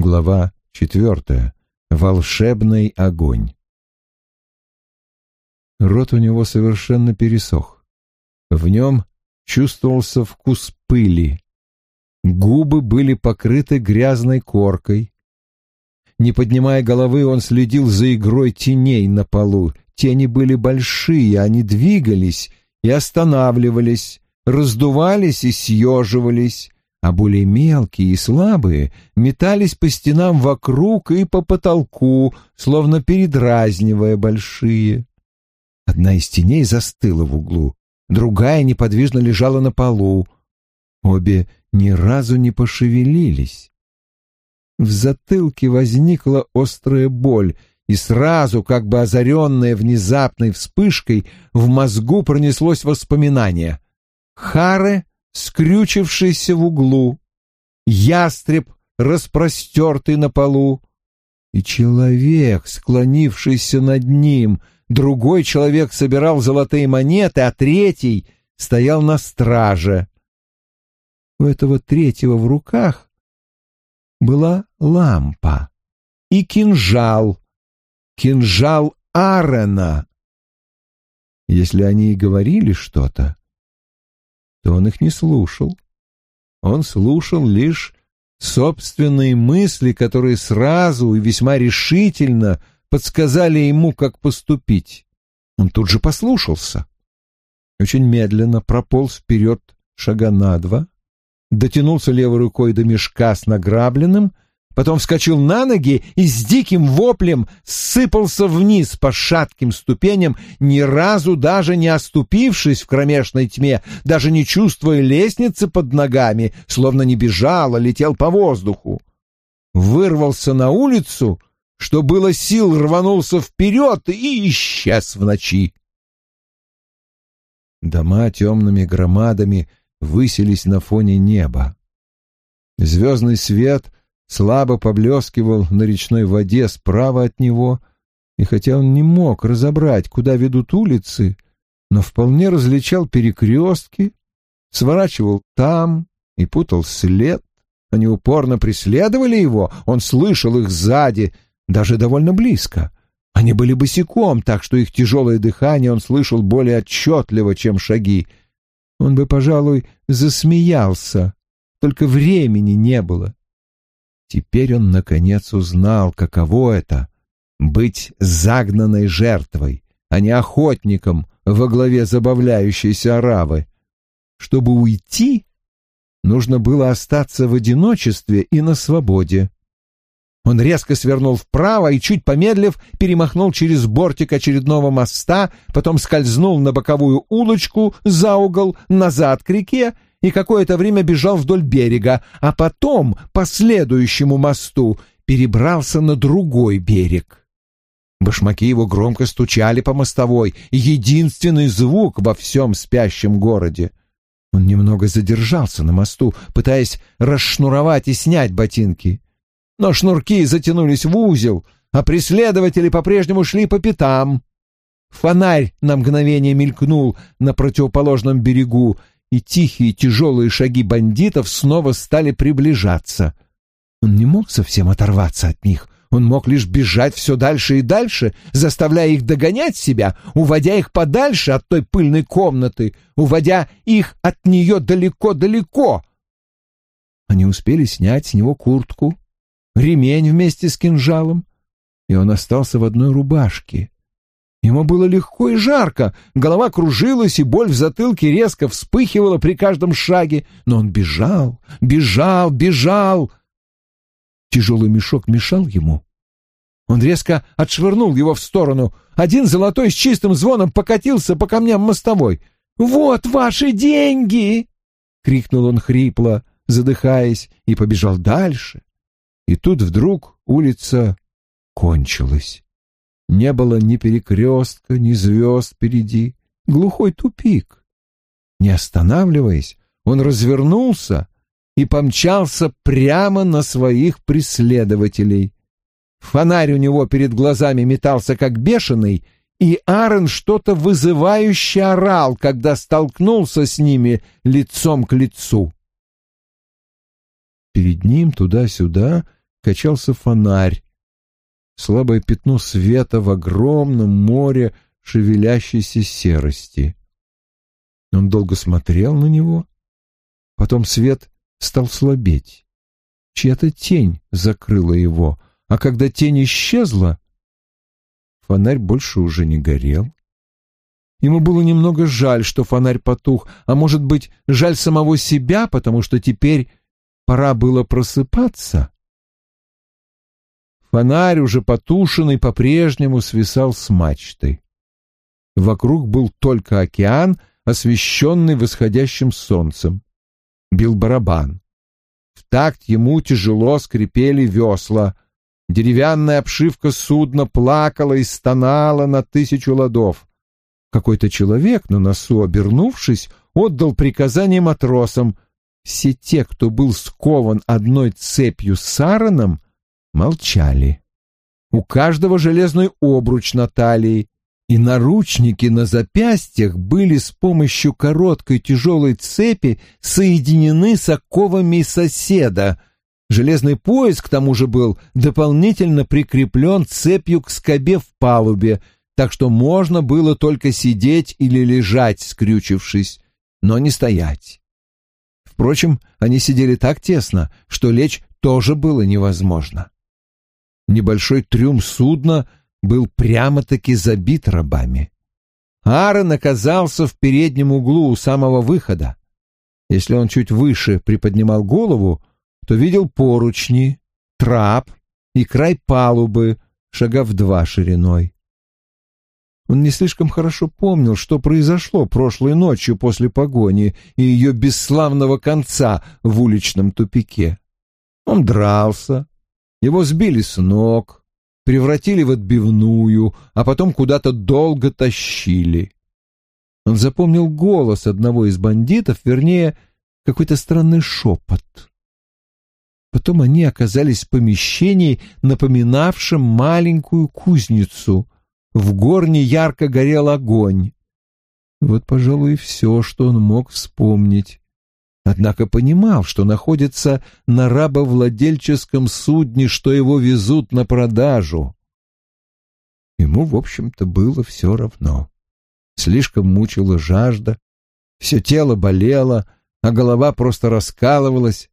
Глава четвертая. Волшебный огонь. Рот у него совершенно пересох. В нем чувствовался вкус пыли. Губы были покрыты грязной коркой. Не поднимая головы, он следил за игрой теней на полу. Тени были большие, они двигались и останавливались, раздувались и съеживались, а более мелкие и слабые метались по стенам вокруг и по потолку, словно передразнивая большие. Одна из теней застыла в углу, другая неподвижно лежала на полу. Обе ни разу не пошевелились. В затылке возникла острая боль, и сразу, как бы озаренная внезапной вспышкой, в мозгу пронеслось воспоминание. Харе скрючившийся в углу, ястреб, распростертый на полу, и человек, склонившийся над ним. Другой человек собирал золотые монеты, а третий стоял на страже. У этого третьего в руках была лампа и кинжал, кинжал Аарона. Если они и говорили что-то, то он их не слушал. Он слушал лишь собственные мысли, которые сразу и весьма решительно подсказали ему, как поступить. Он тут же послушался. Очень медленно прополз вперед шага на два, дотянулся левой рукой до мешка с награбленным — потом вскочил на ноги и с диким воплем сыпался вниз по шатким ступеням, ни разу даже не оступившись в кромешной тьме, даже не чувствуя лестницы под ногами, словно не бежал, а летел по воздуху. Вырвался на улицу, что было сил, рванулся вперед и исчез в ночи. Дома темными громадами высились на фоне неба. Звездный свет — слабо поблескивал на речной воде справа от него, и хотя он не мог разобрать, куда ведут улицы, но вполне различал перекрестки, сворачивал там и путал след. Они упорно преследовали его, он слышал их сзади, даже довольно близко. Они были босиком, так что их тяжелое дыхание он слышал более отчетливо, чем шаги. Он бы, пожалуй, засмеялся, только времени не было. Теперь он, наконец, узнал, каково это — быть загнанной жертвой, а не охотником во главе забавляющейся оравы. Чтобы уйти, нужно было остаться в одиночестве и на свободе. Он резко свернул вправо и, чуть помедлив, перемахнул через бортик очередного моста, потом скользнул на боковую улочку за угол, назад к реке и какое-то время бежал вдоль берега, а потом по следующему мосту перебрался на другой берег. Башмаки его громко стучали по мостовой, единственный звук во всем спящем городе. Он немного задержался на мосту, пытаясь расшнуровать и снять ботинки. Но шнурки затянулись в узел, а преследователи по-прежнему шли по пятам. Фонарь на мгновение мелькнул на противоположном берегу, и тихие тяжелые шаги бандитов снова стали приближаться. Он не мог совсем оторваться от них, он мог лишь бежать все дальше и дальше, заставляя их догонять себя, уводя их подальше от той пыльной комнаты, уводя их от нее далеко-далеко. Они успели снять с него куртку, ремень вместе с кинжалом, и он остался в одной рубашке. Ему было легко и жарко, голова кружилась, и боль в затылке резко вспыхивала при каждом шаге, но он бежал, бежал, бежал. Тяжелый мешок мешал ему. Он резко отшвырнул его в сторону. Один золотой с чистым звоном покатился по камням мостовой. «Вот ваши деньги!» — крикнул он хрипло, задыхаясь, и побежал дальше. И тут вдруг улица кончилась. Не было ни перекрестка, ни звезд впереди. Глухой тупик. Не останавливаясь, он развернулся и помчался прямо на своих преследователей. Фонарь у него перед глазами метался как бешеный, и Аарон что-то вызывающе орал, когда столкнулся с ними лицом к лицу. Перед ним туда-сюда качался фонарь, слабое пятно света в огромном море шевелящейся серости. Он долго смотрел на него, потом свет стал слабеть. Чья-то тень закрыла его, а когда тень исчезла, фонарь больше уже не горел. Ему было немного жаль, что фонарь потух, а может быть, жаль самого себя, потому что теперь пора было просыпаться. Фонарь, уже потушенный, по-прежнему свисал с мачты. Вокруг был только океан, освещенный восходящим солнцем. Бил барабан. В такт ему тяжело скрипели весла. Деревянная обшивка судна плакала и стонала на тысячу ладов. Какой-то человек на носу, обернувшись, отдал приказание матросам. Все те, кто был скован одной цепью с сараном, молчали. У каждого железный обруч на талии, и наручники на запястьях были с помощью короткой тяжелой цепи соединены с оковами соседа. Железный пояс, к тому же, был дополнительно прикреплен цепью к скобе в палубе, так что можно было только сидеть или лежать, скрючившись, но не стоять. Впрочем, они сидели так тесно, что лечь тоже было невозможно. Небольшой трюм судна был прямо-таки забит рабами. Аарон оказался в переднем углу у самого выхода. Если он чуть выше приподнимал голову, то видел поручни, трап и край палубы, шагав два шириной. Он не слишком хорошо помнил, что произошло прошлой ночью после погони и ее бесславного конца в уличном тупике. Он дрался, его сбили с ног, превратили в отбивную, а потом куда-то долго тащили. Он запомнил голос одного из бандитов, вернее, какой-то странный шепот. Потом они оказались в помещении, напоминавшем маленькую кузницу — в горне ярко горел огонь. Вот, пожалуй, все, что он мог вспомнить. Однако понимал, что находится на рабовладельческом судне, что его везут на продажу. Ему, в общем-то, было все равно. Слишком мучила жажда, все тело болело, а голова просто раскалывалась.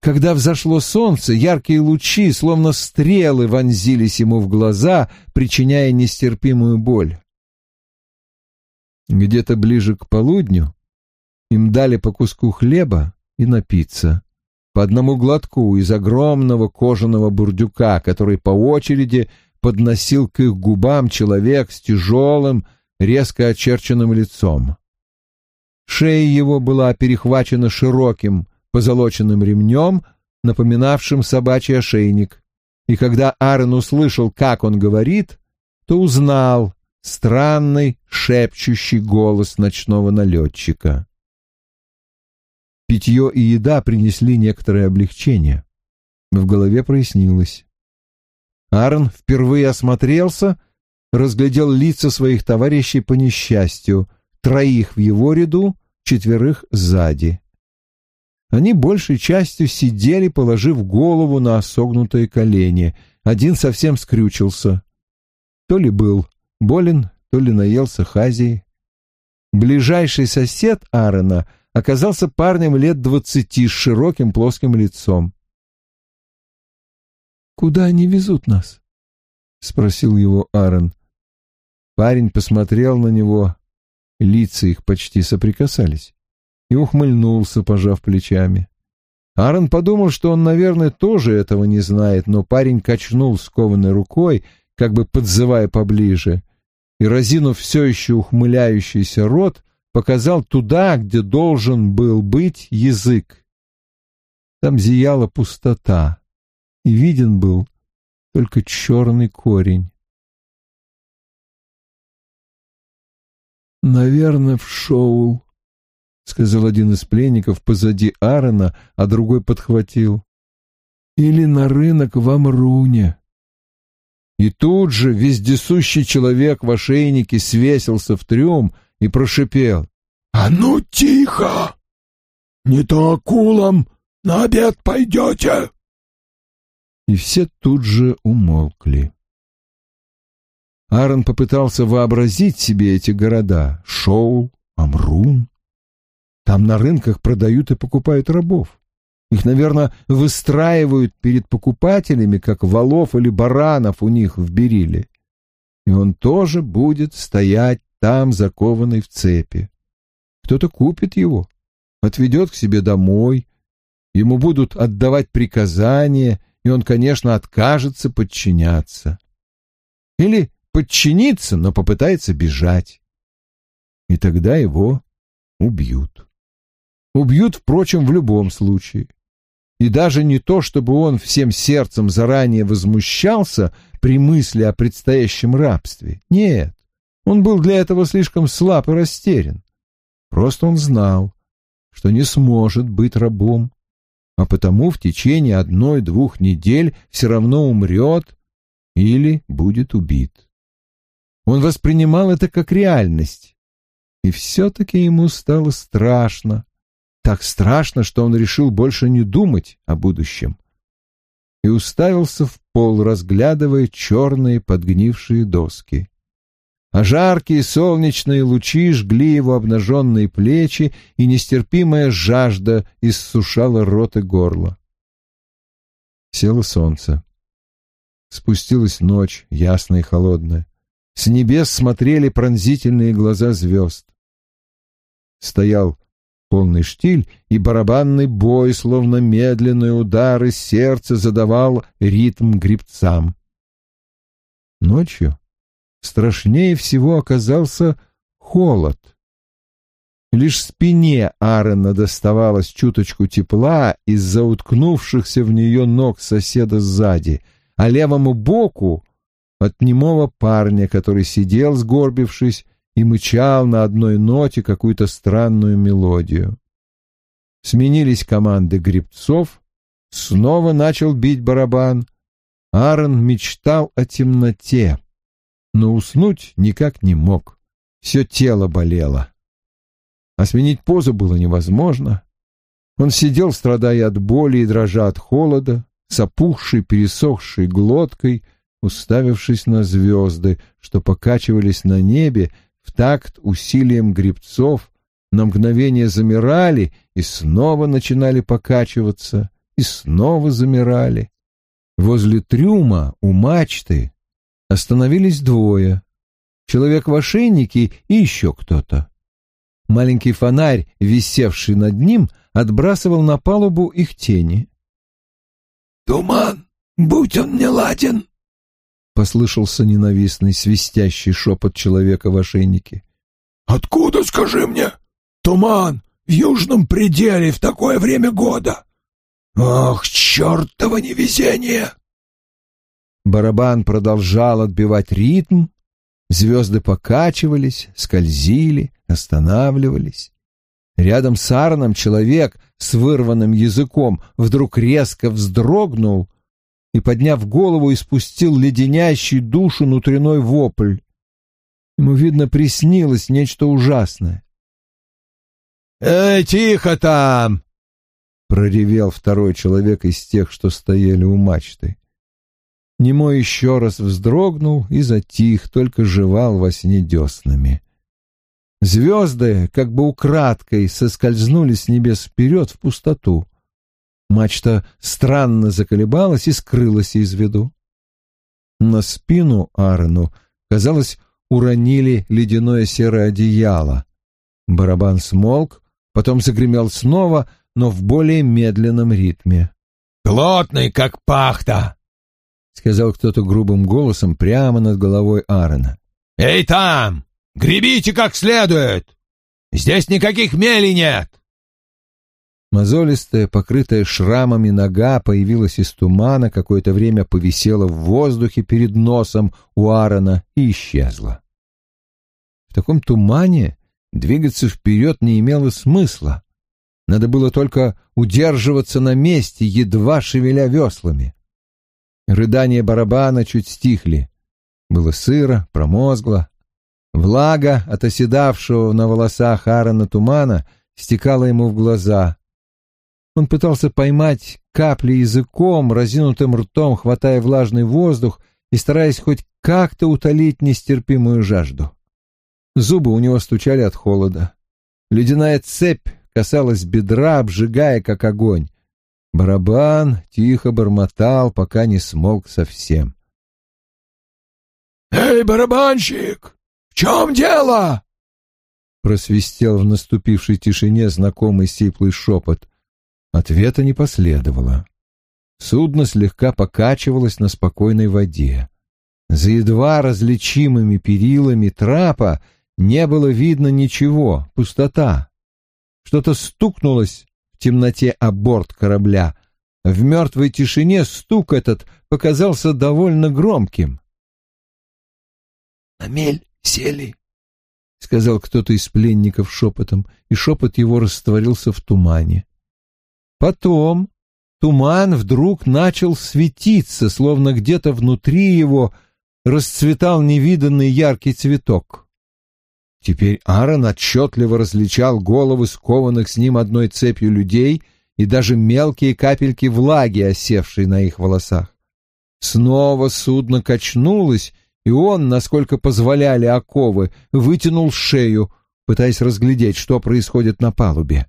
Когда взошло солнце, яркие лучи, словно стрелы, вонзились ему в глаза, причиняя нестерпимую боль. Где-то ближе к полудню им дали по куску хлеба и напиться, по одному глотку из огромного кожаного бурдюка, который по очереди подносил к их губам человек с тяжелым, резко очерченным лицом. Шея его была перехвачена широким, позолоченным ремнем, напоминавшим собачий ошейник. И когда Аарон услышал, как он говорит, то узнал странный шепчущий голос ночного налетчика. Питье и еда принесли некоторое облегчение. В голове прояснилось. Аарон впервые осмотрелся, разглядел лица своих товарищей по несчастью, троих в его ряду, четверых сзади. Они большей частью сидели, положив голову на согнутые колени. Один совсем скрючился. То ли был болен, то ли наелся хазии. Ближайший сосед Аарона оказался парнем лет двадцати с широким плоским лицом. «Куда они везут нас?» — спросил его Аарон. Парень посмотрел на него, лица их почти соприкасались и ухмыльнулся, пожав плечами. Аарон подумал, что он, наверное, тоже этого не знает, но парень качнул скованной рукой, как бы подзывая поближе, и, разинув все еще ухмыляющийся рот, показал туда, где должен был быть язык. Там зияла пустота, и виден был только черный корень. «Наверное, в шоу», — сказал один из пленников позади Аарона, а другой подхватил. «Или на рынок в Амруне». И тут же вездесущий человек в ошейнике свесился в трюм и прошипел. «А ну тихо! Не то акулам на обед пойдете!» и все тут же умолкли. Аарон попытался вообразить себе эти города — Шоул, Амрун. Там на рынках продают и покупают рабов. Их, наверное, выстраивают перед покупателями, как валов или баранов у них в Бериле. И он тоже будет стоять там, закованный в цепи. Кто-то купит его, отведет к себе домой, ему будут отдавать приказания, и он, конечно, откажется подчиняться. Или подчинится, но попытается бежать. И тогда его убьют. Убьют, впрочем, в любом случае. И даже не то, чтобы он всем сердцем заранее возмущался при мысли о предстоящем рабстве. Нет, он был для этого слишком слаб и растерян. Просто он знал, что не сможет быть рабом, а потому в течение одной-двух недель все равно умрет или будет убит. Он воспринимал это как реальность, и все-таки ему стало страшно, так страшно, что он решил больше не думать о будущем и уставился в пол, разглядывая черные подгнившие доски. А жаркие солнечные лучи жгли его обнаженные плечи, и нестерпимая жажда иссушала рот и горло. Село солнце. Спустилась ночь, ясная и холодная. С небес смотрели пронзительные глаза звезд. Стоял полный штиль, и барабанный бой, словно медленные удары сердца, задавал ритм грибцам. Ночью страшнее всего оказался холод. Лишь спине Аарона доставалось чуточку тепла из-за уткнувшихся в нее ног соседа сзади, а левому боку — от немого парня, который сидел, сгорбившись, и мычал на одной ноте какую-то странную мелодию. Сменились команды грибцов, снова начал бить барабан. Аарон мечтал о темноте, но уснуть никак не мог. Все тело болело. А сменить позу было невозможно. Он сидел, страдая от боли и дрожа от холода, с опухшей, пересохшей глоткой, уставившись на звезды, что покачивались на небе, в такт усилием грибцов на мгновение замирали и снова начинали покачиваться, и снова замирали. Возле трюма у мачты остановились двое. Человек в ошейнике и еще кто-то. Маленький фонарь, висевший над ним, отбрасывал на палубу их тени. «Туман, будь он не ладен!» послышался ненавистный свистящий шепот человека в ошейнике. «Откуда, скажи мне? Туман в южном пределе в такое время года! Ох, чертово невезение!» Барабан продолжал отбивать ритм, звезды покачивались, скользили, останавливались. Рядом с Арном человек с вырванным языком вдруг резко вздрогнул и, подняв голову, испустил леденящий душу внутренной вопль. Ему, видно, приснилось нечто ужасное. «Эй, тихо там!» — проревел второй человек из тех, что стояли у мачты. Немой еще раз вздрогнул и затих, только жевал во сне деснами. Звезды, как бы украдкой, соскользнули с небес вперед в пустоту. Мачта странно заколебалась и скрылась из виду. На спину Аарону, казалось, уронили ледяное серое одеяло. Барабан смолк, потом загремел снова, но в более медленном ритме. «Плотный, как пахта!» — сказал кто-то грубым голосом прямо над головой Аарона. «Эй, там! Гребите как следует! Здесь никаких мелей нет!» Мозолистая, покрытая шрамами нога появилась из тумана, какое-то время повисела в воздухе перед носом у Аарона и исчезла. В таком тумане двигаться вперед не имело смысла. Надо было только удерживаться на месте, едва шевеля веслами. Рыдания барабана чуть стихли. Было сыро, промозгло. Влага от оседавшего на волосах Аарона тумана стекала ему в глаза. Он пытался поймать капли языком, разинутым ртом, хватая влажный воздух и стараясь хоть как-то утолить нестерпимую жажду. Зубы у него стучали от холода. Ледяная цепь касалась бедра, обжигая, как огонь. Барабан тихо бормотал, пока не смолк совсем. «Эй, барабанщик, в чем дело?» Просвистел в наступившей тишине знакомый сиплый шепот. Ответа не последовало. Судно слегка покачивалось на спокойной воде. За едва различимыми перилами трапа не было видно ничего, пустота. Что-то стукнулось темноте о корабля. В мертвой тишине стук этот показался довольно громким. «На мель сели», — сказал кто-то из пленников шепотом, и шепот его растворился в тумане. Потом туман вдруг начал светиться, словно где-то внутри его расцветал невиданный яркий цветок. Теперь Аарон отчетливо различал головы скованных с ним одной цепью людей и даже мелкие капельки влаги, осевшие на их волосах. Снова судно качнулось, и он, насколько позволяли оковы, вытянул шею, пытаясь разглядеть, что происходит на палубе.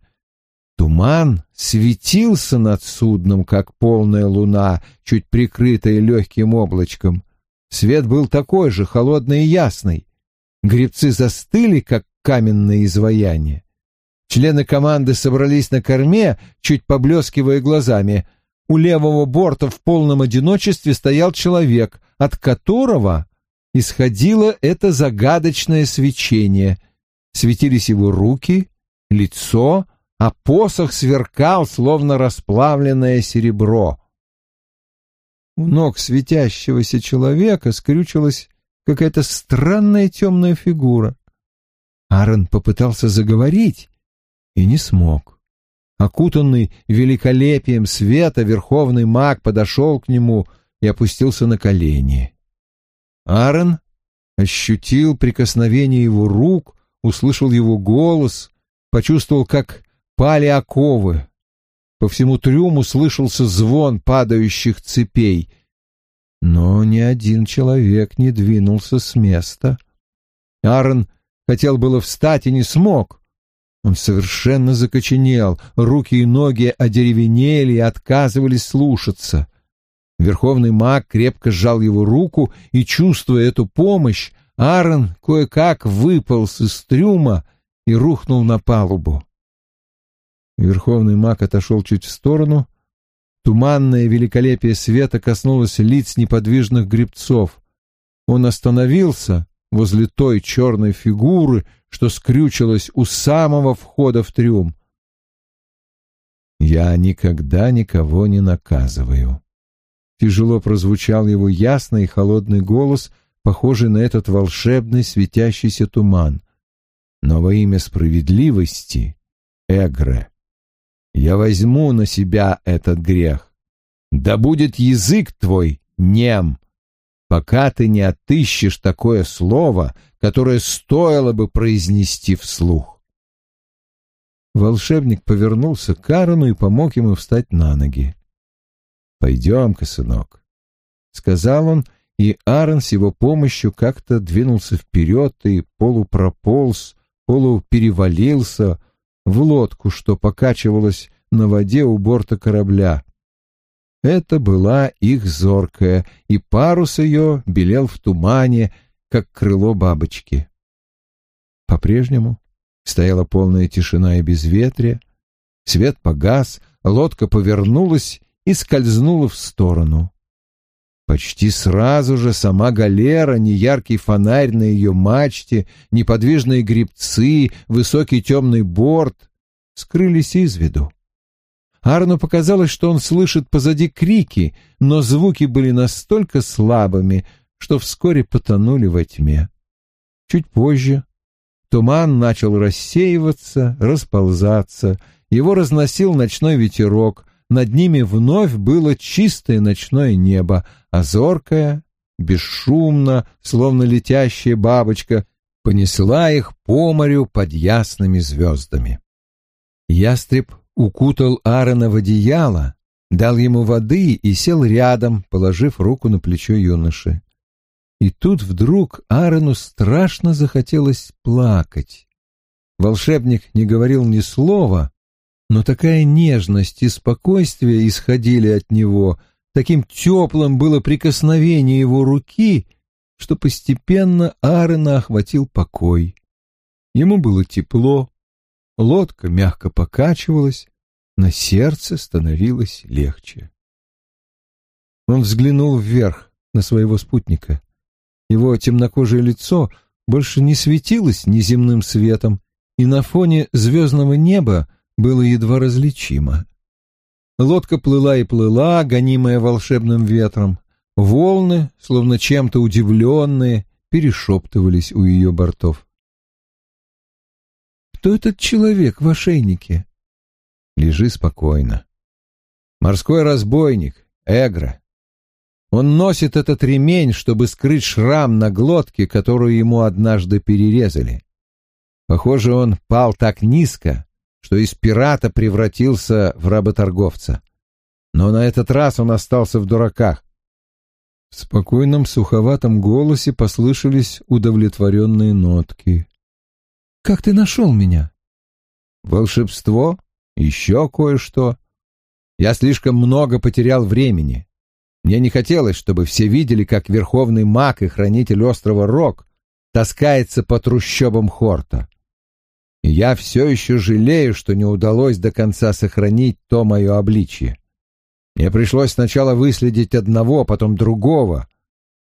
Туман светился над судном, как полная луна, чуть прикрытая легким облачком. Свет был такой же, холодный и ясный. Гребцы застыли, как каменные изваяния. Члены команды собрались на корме, чуть поблескивая глазами. У левого борта в полном одиночестве стоял человек, от которого исходило это загадочное свечение. Светились его руки, лицо, а посох сверкал, словно расплавленное серебро. У ног светящегося человека скрючилась какая-то странная темная фигура. Аарон попытался заговорить и не смог. Окутанный великолепием света, верховный маг подошел к нему и опустился на колени. Аарон ощутил прикосновение его рук, услышал его голос, почувствовал, как пали оковы. По всему трюму слышался звон падающих цепей. Но ни один человек не двинулся с места. Аарон хотел было встать и не смог. Он совершенно закоченел, руки и ноги одеревенели и отказывались слушаться — Верховный маг крепко сжал его руку, и, чувствуя эту помощь, Аарон кое-как выполз из трюма и рухнул на палубу. Верховный маг отошел чуть в сторону. Туманное великолепие света коснулось лиц неподвижных гребцов. Он остановился возле той черной фигуры, что скрючилась у самого входа в трюм. «Я никогда никого не наказываю», Тяжело прозвучал его ясный и холодный голос, похожий на этот волшебный светящийся туман. Но во имя справедливости, Эгре, я возьму на себя этот грех. Да будет язык твой нем, пока ты не отыщешь такое слово, которое стоило бы произнести вслух. Волшебник повернулся к Карену и помог ему встать на ноги. «Пойдем-ка, сынок», — сказал он, и Аарон с его помощью как-то двинулся вперед и полупрополз, полуперевалился в лодку, что покачивалась на воде у борта корабля. Это была их зоркая, и парус ее белел в тумане, как крыло бабочки. По-прежнему стояла полная тишина и безветрие, свет погас, лодка повернулась и скользнула в сторону. Почти сразу же сама галера, неяркий фонарь на ее мачте, неподвижные грибцы, высокий темный борт скрылись из виду. Арну показалось, что он слышит позади крики, но звуки были настолько слабыми, что вскоре потонули во тьме. Чуть позже туман начал рассеиваться, расползаться, его разносил ночной ветерок, над ними вновь было чистое ночное небо, а зоркая, бесшумно, словно летящая бабочка, понесла их по морю под ясными звездами. Ястреб укутал Аарона в одеяло, дал ему воды и сел рядом, положив руку на плечо юноши. И тут вдруг Аарону страшно захотелось плакать. Волшебник не говорил ни слова, но такая нежность и спокойствие исходили от него, таким теплым было прикосновение его руки, что постепенно Аарона охватил покой. Ему было тепло, лодка мягко покачивалась, на сердце становилось легче. Он взглянул вверх на своего спутника. Его темнокожее лицо больше не светилось неземным светом, и на фоне звездного неба было едва различимо. Лодка плыла и плыла, гонимая волшебным ветром. Волны, словно чем-то удивленные, перешептывались у ее бортов. «Кто этот человек в ошейнике?» Лежи спокойно. Морской разбойник, Эгра. Он носит этот ремень, чтобы скрыть шрам на глотке, которую ему однажды перерезали. Похоже, он пал так низко, что из пирата превратился в работорговца. Но на этот раз он остался в дураках. В спокойном суховатом голосе послышались удовлетворенные нотки. «Как ты нашел меня?» «Волшебство? Еще кое-что. Я слишком много потерял времени. Мне не хотелось, чтобы все видели, как верховный маг и хранитель острова Рок таскается по трущобам Хорта. Я все еще жалею, что не удалось до конца сохранить то мое обличье. Мне пришлось сначала выследить одного, потом другого.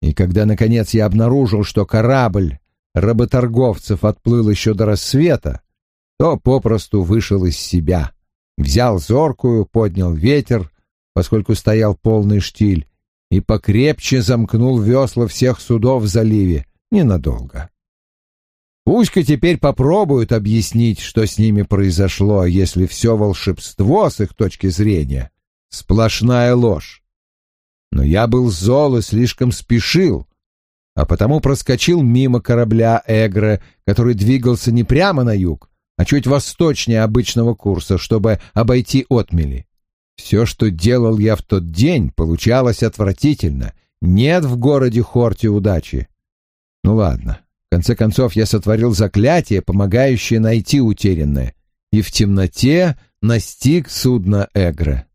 И когда, наконец, я обнаружил, что корабль работорговцев отплыл еще до рассвета, то попросту вышел из себя. Взял зоркую, поднял ветер, поскольку стоял полный штиль, и покрепче замкнул весла всех судов в заливе ненадолго. Пусть-ка теперь попробуют объяснить, что с ними произошло, если все волшебство, с их точки зрения, сплошная ложь. Но я был зол и слишком спешил, а потому проскочил мимо корабля Эгре, который двигался не прямо на юг, а чуть восточнее обычного курса, чтобы обойти отмели. Все, что делал я в тот день, получалось отвратительно. Нет в городе Хорте удачи. Ну ладно, конце концов, я сотворил заклятие, помогающее найти утерянное, и в темноте настиг судно Эгра.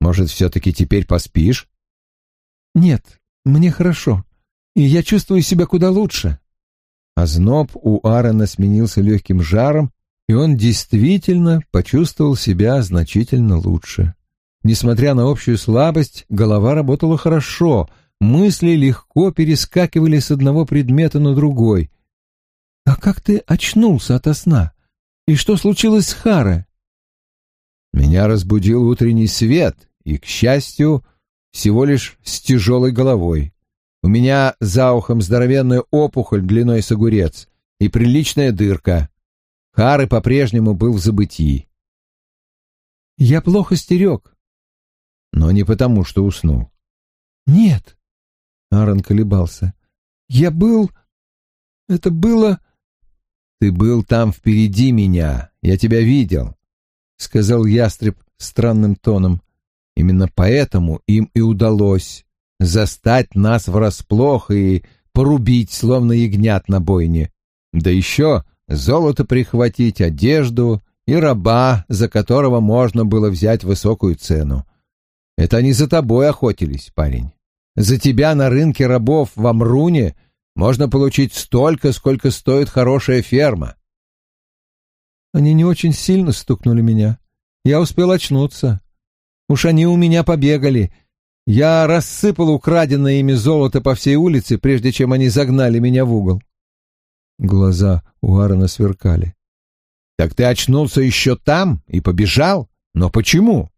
Может, все-таки теперь поспишь? Нет, мне хорошо, и я чувствую себя куда лучше. Озноб у Аарона сменился легким жаром, и он действительно почувствовал себя значительно лучше. Несмотря на общую слабость, голова работала хорошо, Мысли легко перескакивали с одного предмета на другой. «А как ты очнулся ото сна? И что случилось с Харе?» Меня разбудил утренний свет, и, к счастью, всего лишь с тяжелой головой. У меня за ухом здоровенная опухоль длиной с огурец и приличная дырка. Хары по-прежнему был в забытии. Я плохо стерег. Но не потому, что уснул. Нет, Аарон колебался. «Я был... Это было...» «Ты был там впереди меня. Я тебя видел», — сказал ястреб странным тоном. «Именно поэтому им и удалось застать нас врасплох и порубить, словно ягнят на бойне. Да еще золото прихватить, одежду и раба, за которого можно было взять высокую цену. Это они за тобой охотились, парень. За тебя на рынке рабов в Амруне можно получить столько, сколько стоит хорошая ферма. Они не очень сильно стукнули меня. Я успел очнуться. Уж они у меня побегали. Я рассыпал украденное ими золото по всей улице, прежде чем они загнали меня в угол. Глаза у Аарона сверкали. «Так ты очнулся еще там и побежал? Но почему?»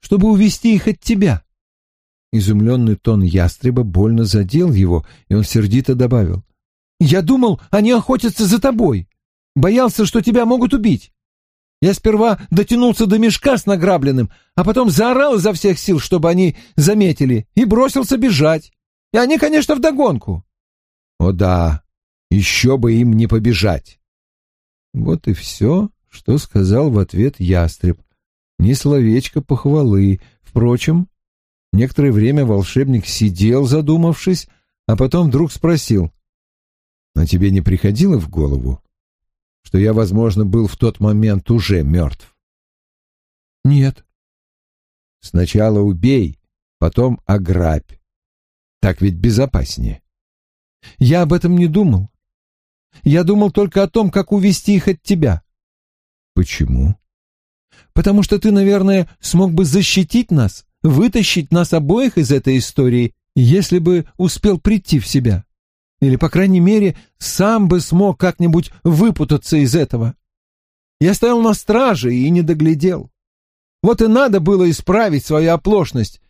«Чтобы увести их от тебя. Изумленный тон ястреба больно задел его, и он сердито добавил. «Я думал, они охотятся за тобой. Боялся, что тебя могут убить. Я сперва дотянулся до мешка с награбленным, а потом заорал изо всех сил, чтобы они заметили, и бросился бежать. И они, конечно, вдогонку». «О да, еще бы им не побежать». Вот и все, что сказал в ответ ястреб. Ни словечко похвалы. Впрочем, некоторое время волшебник сидел, задумавшись, а потом вдруг спросил. «Но тебе не приходило в голову, что я, возможно, был в тот момент уже мертв?» «Нет». «Сначала убей, потом ограбь. Так ведь безопаснее». «Я об этом не думал. Я думал только о том, как увести их от тебя». «Почему?» «Потому что ты, наверное, смог бы защитить нас, вытащить нас обоих из этой истории, если бы успел прийти в себя. Или, по крайней мере, сам бы смог как-нибудь выпутаться из этого. Я стоял на страже и не доглядел. Вот и надо было исправить свою оплошность,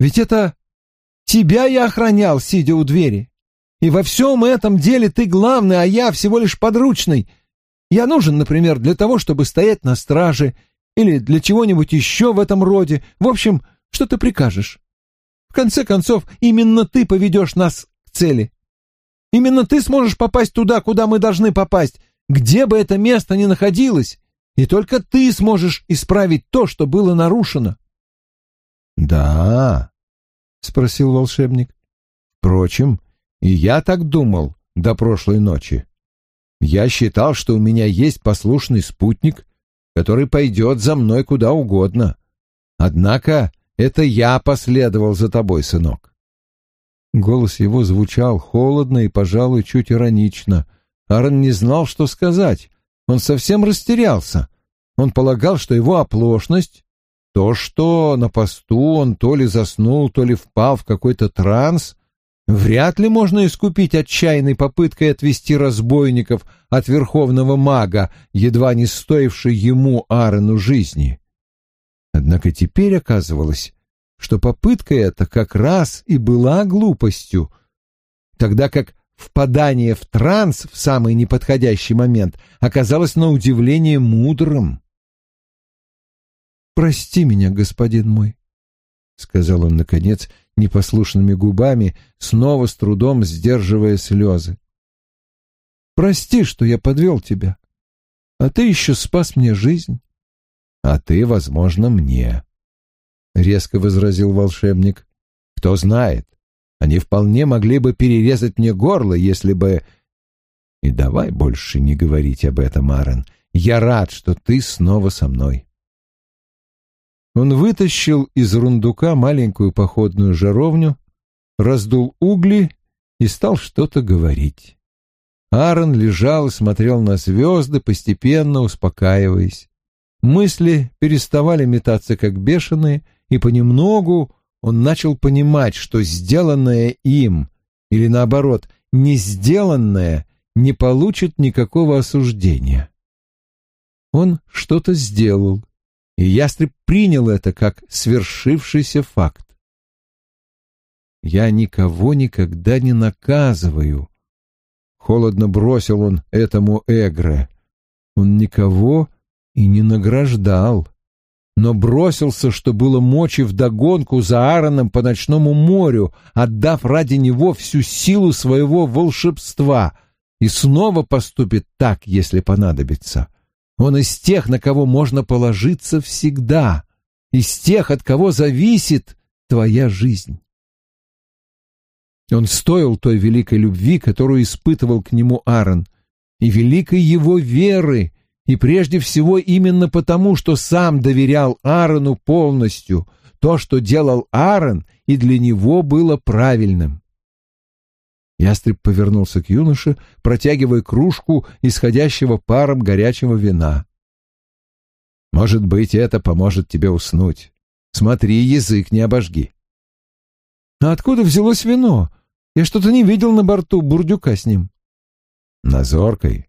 ведь это тебя я охранял, сидя у двери. И во всем этом деле ты главный, а я всего лишь подручный. Я нужен, например, для того, чтобы стоять на страже, или для чего-нибудь еще в этом роде. В общем, что ты прикажешь? В конце концов, именно ты поведешь нас к цели. Именно ты сможешь попасть туда, куда мы должны попасть, где бы это место ни находилось, и только ты сможешь исправить то, что было нарушено. — Да, — спросил волшебник. — Впрочем, и я так думал до прошлой ночи. Я считал, что у меня есть послушный спутник, который пойдет за мной куда угодно. Однако это я последовал за тобой, сынок. Голос его звучал холодно и, пожалуй, чуть иронично. Аарон не знал, что сказать. Он совсем растерялся. Он полагал, что его оплошность, то, что на посту он то ли заснул, то ли впал в какой-то транс, Вряд ли можно искупить отчаянной попыткой отвести разбойников от верховного мага, едва не стоившей ему Аарону жизни. Однако теперь оказывалось, что попытка эта как раз и была глупостью, тогда как впадание в транс в самый неподходящий момент оказалось на удивление мудрым. «Прости меня, господин мой», — сказал он, наконец, непослушными губами, снова с трудом сдерживая слезы. «Прости, что я подвел тебя, а ты еще спас мне жизнь». «А ты, возможно, мне», — резко возразил волшебник. «Кто знает, они вполне могли бы перерезать мне горло, если бы...» «И давай больше не говорить об этом, Аарон. Я рад, что ты снова со мной». Он вытащил из рундука маленькую походную жаровню, раздул угли и стал что-то говорить. Аарон лежал и смотрел на звезды, постепенно успокаиваясь. Мысли переставали метаться как бешеные, и понемногу он начал понимать, что сделанное им, или наоборот, не сделанное, не получит никакого осуждения. Он что-то сделал, и ястреб принял это как свершившийся факт. «Я никого никогда не наказываю», — холодно бросил он этому Эгре. Он никого и не награждал, но бросился, что было мочи вдогонку за Аароном по ночному морю, отдав ради него всю силу своего волшебства, и снова поступит так, если понадобится. Он из тех, на кого можно положиться всегда, из тех, от кого зависит твоя жизнь. Он стоил той великой любви, которую испытывал к нему Аарон, и великой его веры, и прежде всего именно потому, что сам доверял Аарону полностью, то, что делал Аарон, и для него было правильным. Ястреб повернулся к юноше, протягивая кружку исходящего паром горячего вина. «Может быть, это поможет тебе уснуть. Смотри, язык не обожги». «А откуда взялось вино? Я что-то не видел на борту бурдюка с ним». «Назоркой.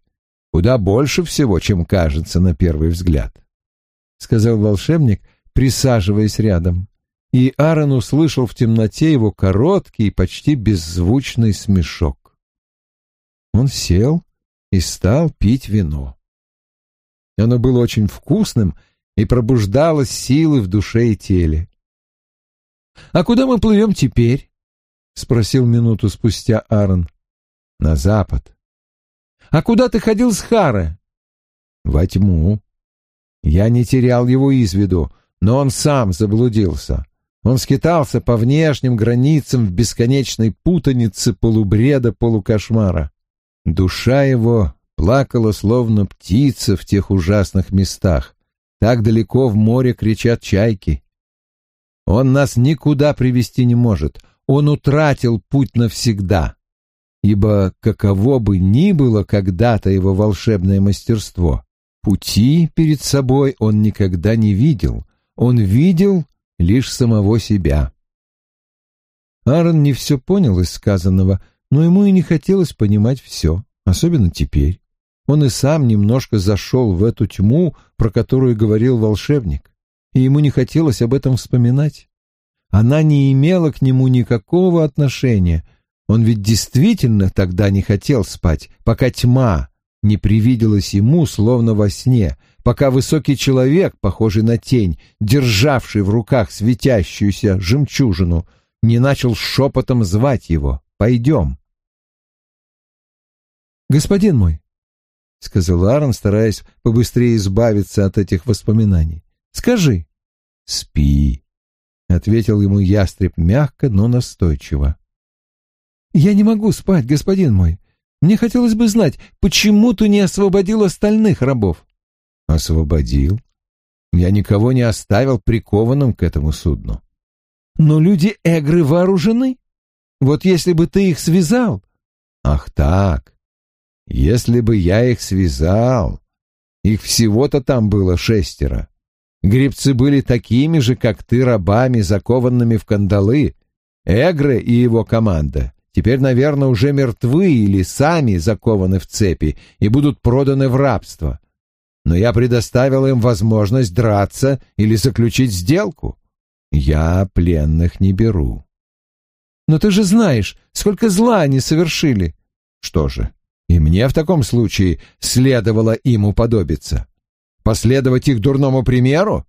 Куда больше всего, чем кажется на первый взгляд», — сказал волшебник, присаживаясь рядом и Аарон услышал в темноте его короткий, почти беззвучный смешок. Он сел и стал пить вино. Оно было очень вкусным и пробуждало силы в душе и теле. «А куда мы плывем теперь?» — спросил минуту спустя Аарон. «На запад». «А куда ты ходил с Хары?» «Во тьму. Я не терял его из виду, но он сам заблудился. Он скитался по внешним границам в бесконечной путанице полубреда полукошмара. Душа его плакала, словно птица в тех ужасных местах. Так далеко в море кричат чайки. Он нас никуда привести не может. Он утратил путь навсегда. Ибо каково бы ни было когда-то его волшебное мастерство, пути перед собой он никогда не видел. Он видел лишь самого себя. Аарон не все понял из сказанного, но ему и не хотелось понимать все, особенно теперь. Он и сам немножко зашел в эту тьму, про которую говорил волшебник, и ему не хотелось об этом вспоминать. Она не имела к нему никакого отношения. Он ведь действительно тогда не хотел спать, пока тьма не привиделась ему, словно во сне, пока высокий человек, похожий на тень, державший в руках светящуюся жемчужину, не начал шепотом звать его «Пойдем». «Господин мой», — сказал Аарон, стараясь побыстрее избавиться от этих воспоминаний, — «скажи». «Спи», — ответил ему ястреб мягко, но настойчиво. «Я не могу спать, господин мой. Мне хотелось бы знать, почему ты не освободил остальных рабов?» Освободил. Я никого не оставил прикованным к этому судну. Но люди Эгры вооружены. Вот если бы ты их связал... Ах так. Если бы я их связал... Их всего-то там было шестеро. Гребцы были такими же, как ты, рабами, закованными в кандалы. Эгры и его команда теперь, наверное, уже мертвы или сами закованы в цепи и будут проданы в рабство но я предоставил им возможность драться или заключить сделку. Я пленных не беру. Но ты же знаешь, сколько зла они совершили. Что же, и мне в таком случае следовало им уподобиться. Последовать их дурному примеру?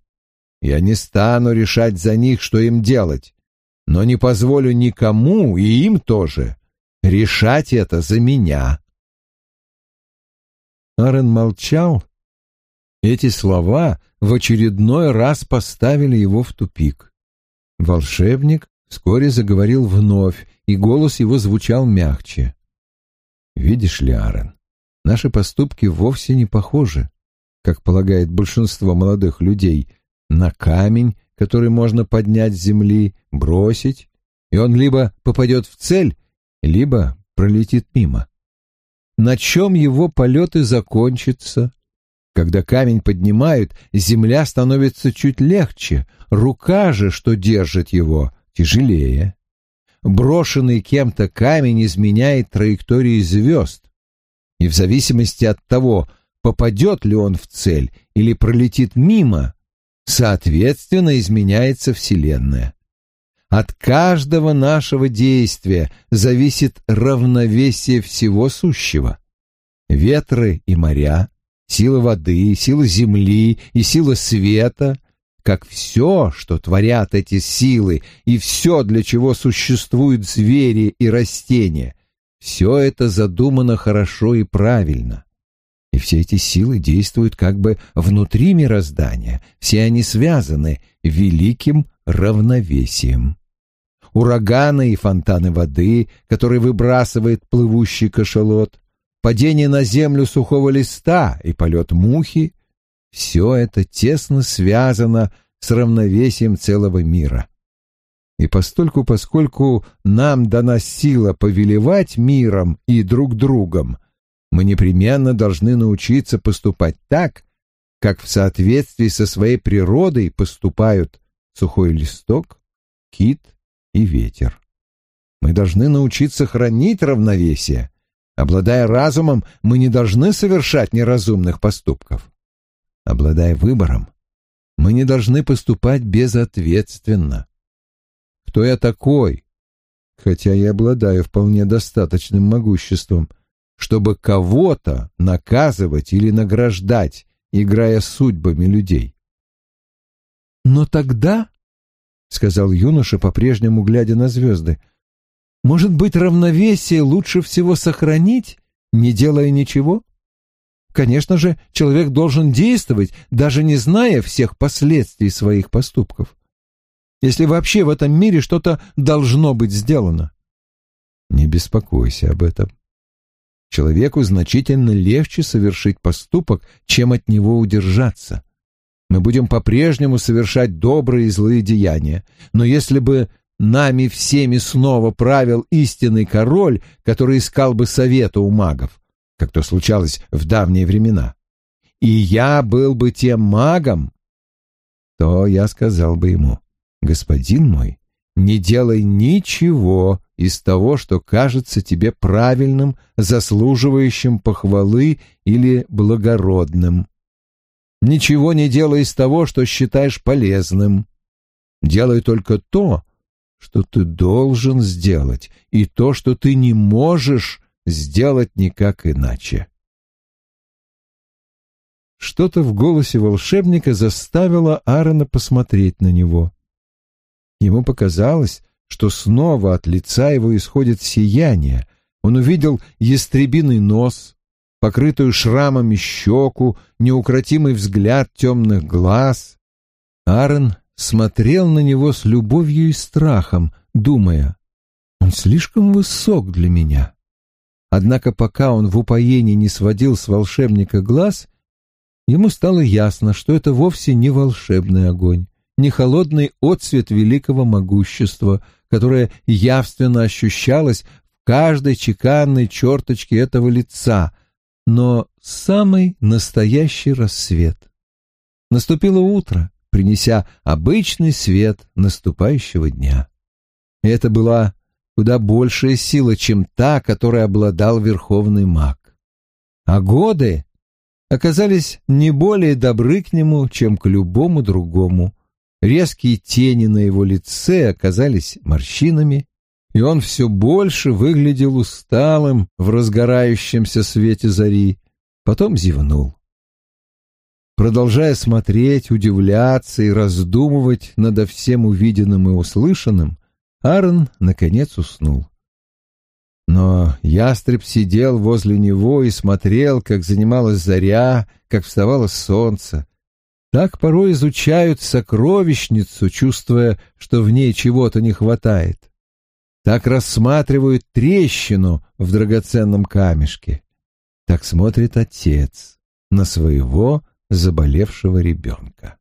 Я не стану решать за них, что им делать, но не позволю никому, и им тоже, решать это за меня. Арен молчал, эти слова в очередной раз поставили его в тупик. Волшебник вскоре заговорил вновь, и голос его звучал мягче. «Видишь ли, Аарон, наши поступки вовсе не похожи, как полагает большинство молодых людей, на камень, который можно поднять с земли, бросить, и он либо попадет в цель, либо пролетит мимо. На чем его полеты закончатся, когда камень поднимают, земля становится чуть легче, рука же, что держит его, тяжелее. Брошенный кем-то камень изменяет траектории звезд, и в зависимости от того, попадет ли он в цель или пролетит мимо, соответственно изменяется Вселенная. От каждого нашего действия зависит равновесие всего сущего. Ветры и моря, сила воды, сила земли и сила света, как все, что творят эти силы, и все, для чего существуют звери и растения, все это задумано хорошо и правильно. И все эти силы действуют как бы внутри мироздания, все они связаны великим равновесием. Ураганы и фонтаны воды, которые выбрасывает плывущий кашалот, падение на землю сухого листа и полет мухи — все это тесно связано с равновесием целого мира. И постольку, поскольку нам дана сила повелевать миром и друг другом, мы непременно должны научиться поступать так, как в соответствии со своей природой поступают сухой листок, кит и ветер. Мы должны научиться хранить равновесие, Обладая разумом, мы не должны совершать неразумных поступков. Обладая выбором, мы не должны поступать безответственно. Кто я такой? Хотя я обладаю вполне достаточным могуществом, чтобы кого-то наказывать или награждать, играя судьбами людей. «Но тогда, — сказал юноша, по-прежнему глядя на звезды, — может быть, равновесие лучше всего сохранить, не делая ничего? конечно же, человек должен действовать, даже не зная всех последствий своих поступков. Если вообще в этом мире что-то должно быть сделано. Не беспокойся об этом. Человеку значительно легче совершить поступок, чем от него удержаться. Мы будем по-прежнему совершать добрые и злые деяния, но если бы нами всеми снова правил истинный король, который искал бы совета у магов, как то случалось в давние времена, и я был бы тем магом, то я сказал бы ему, господин мой, не делай ничего из того, что кажется тебе правильным, заслуживающим похвалы или благородным. Ничего не делай из того, что считаешь полезным. Делай только то, что ты должен сделать, и то, что ты не можешь сделать никак иначе. Что-то в голосе волшебника заставило Аарона посмотреть на него. Ему показалось, что снова от лица его исходит сияние. Он увидел ястребиный нос, покрытую шрамами щеку, неукротимый взгляд темных глаз. Аарон смотрел на него с любовью и страхом, думая, «Он слишком высок для меня». Однако пока он в упоении не сводил с волшебника глаз, ему стало ясно, что это вовсе не волшебный огонь, не холодный отцвет великого могущества, которое явственно ощущалось в каждой чеканной черточке этого лица, но самый настоящий рассвет. Наступило утро, принеся обычный свет наступающего дня. это была куда большая сила, чем та, которой обладал верховный маг. А годы оказались не более добры к нему, чем к любому другому. Резкие тени на его лице оказались морщинами, и он все больше выглядел усталым в разгорающемся свете зари, потом зевнул. Продолжая смотреть, удивляться и раздумывать над всем увиденным и услышанным, Аарон, наконец, уснул. Но ястреб сидел возле него и смотрел, как занималась заря, как вставало солнце. Так порой изучают сокровищницу, чувствуя, что в ней чего-то не хватает. Так рассматривают трещину в драгоценном камешке. Так смотрит отец на своего заболевшего ребенка.